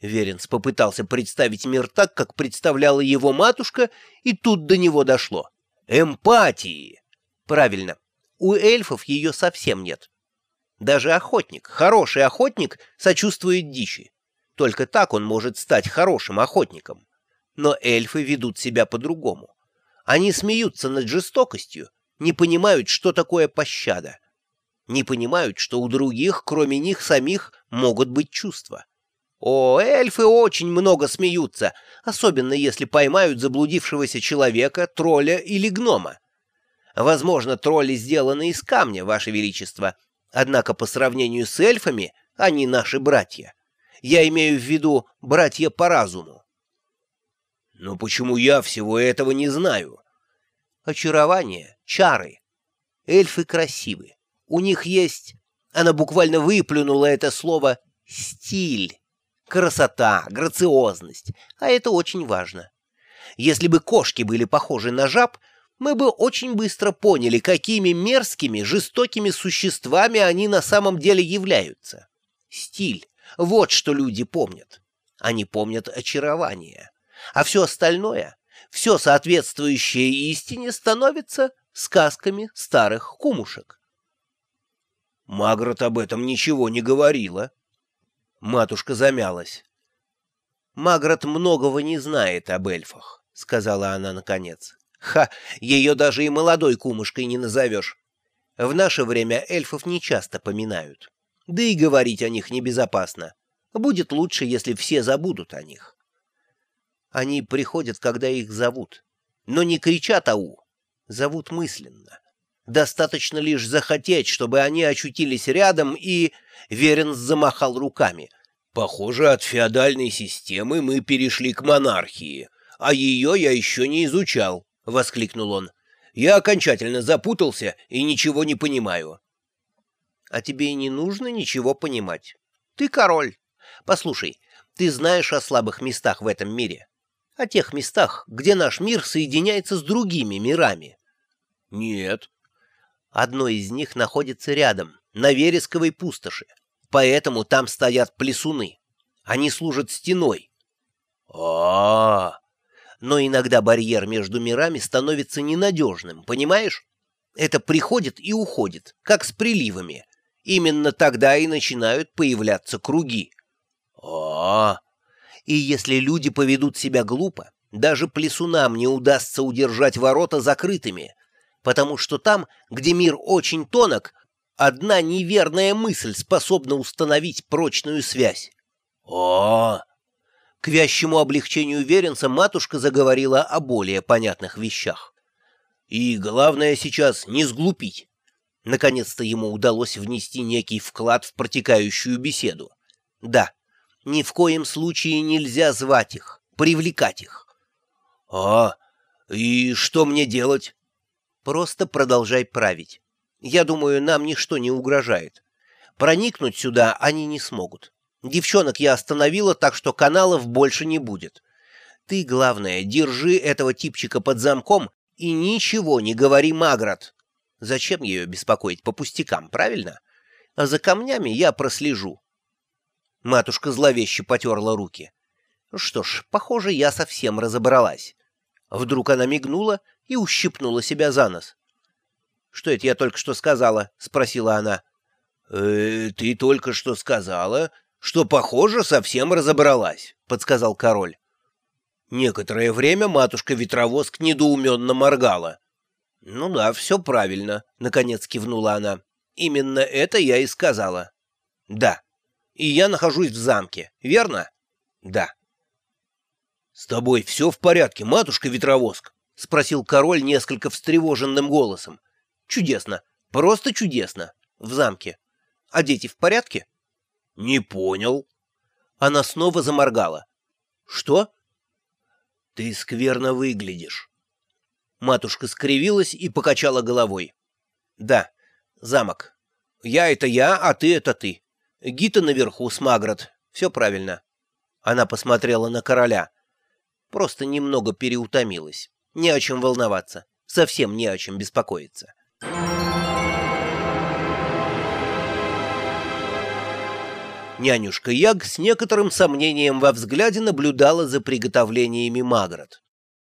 Веренс попытался представить мир так, как представляла его матушка, и тут до него дошло. Эмпатии! Правильно, у эльфов ее совсем нет. Даже охотник, хороший охотник, сочувствует дичи. Только так он может стать хорошим охотником. Но эльфы ведут себя по-другому. Они смеются над жестокостью, не понимают, что такое пощада. Не понимают, что у других, кроме них самих, могут быть чувства. О, эльфы очень много смеются, особенно если поймают заблудившегося человека, тролля или гнома. Возможно, тролли сделаны из камня, Ваше Величество, однако по сравнению с эльфами они наши братья. Я имею в виду братья по разуму. Но почему я всего этого не знаю? Очарование, чары. Эльфы красивы. У них есть... Она буквально выплюнула это слово «стиль». Красота, грациозность. А это очень важно. Если бы кошки были похожи на жаб, мы бы очень быстро поняли, какими мерзкими, жестокими существами они на самом деле являются. Стиль. Вот что люди помнят. Они помнят очарование. А все остальное, все соответствующее истине, становится сказками старых кумушек. Магрот об этом ничего не говорила. Матушка замялась. «Магрот многого не знает об эльфах», — сказала она наконец. «Ха, ее даже и молодой кумушкой не назовешь. В наше время эльфов не часто поминают. Да и говорить о них небезопасно. Будет лучше, если все забудут о них. Они приходят, когда их зовут. Но не кричат «ау», зовут мысленно. Достаточно лишь захотеть, чтобы они очутились рядом, и... Веренс замахал руками. Похоже, от феодальной системы мы перешли к монархии, а ее я еще не изучал, — воскликнул он. Я окончательно запутался и ничего не понимаю. А тебе и не нужно ничего понимать. Ты король. Послушай, ты знаешь о слабых местах в этом мире? О тех местах, где наш мир соединяется с другими мирами? Нет. Одно из них находится рядом, на вересковой пустоши. Поэтому там стоят плесуны. Они служат стеной. а, -а, -а. Но иногда барьер между мирами становится ненадежным, понимаешь? Это приходит и уходит, как с приливами. Именно тогда и начинают появляться круги. а, -а, -а. И если люди поведут себя глупо, даже плесунам не удастся удержать ворота закрытыми, потому что там, где мир очень тонок, одна неверная мысль способна установить прочную связь. О! К вящему облегчению Веренца матушка заговорила о более понятных вещах. И главное сейчас не сглупить. Наконец-то ему удалось внести некий вклад в протекающую беседу. Да, ни в коем случае нельзя звать их, привлекать их. А, и что мне делать? Просто продолжай править. Я думаю, нам ничто не угрожает. Проникнуть сюда они не смогут. Девчонок я остановила, так что каналов больше не будет. Ты, главное, держи этого типчика под замком и ничего не говори, Маград. Зачем ее беспокоить по пустякам, правильно? А за камнями я прослежу. Матушка зловеще потерла руки. Что ж, похоже, я совсем разобралась. Вдруг она мигнула и ущипнула себя за нос. «Что это я только что сказала?» — спросила она. «Э, «Ты только что сказала, что, похоже, совсем разобралась», — подсказал король. Некоторое время матушка-ветровоск недоуменно моргала. «Ну да, все правильно», — наконец кивнула она. «Именно это я и сказала». «Да. И я нахожусь в замке, верно?» «Да». «С тобой все в порядке, матушка-ветровоск?» — спросил король несколько встревоженным голосом. «Чудесно, просто чудесно. В замке. А дети в порядке?» «Не понял». Она снова заморгала. «Что?» «Ты скверно выглядишь». Матушка скривилась и покачала головой. «Да, замок. Я — это я, а ты — это ты. Гита наверху, Смаград. Все правильно». Она посмотрела на короля просто немного переутомилась. Не о чем волноваться, совсем не о чем беспокоиться. Нянюшка Яг с некоторым сомнением во взгляде наблюдала за приготовлениями Магрот.